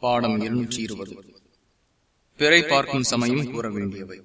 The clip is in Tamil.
பாடம் இருநூற்றி இருபது. பிறை பார்க்கும் சமயம் கூற வேண்டியவை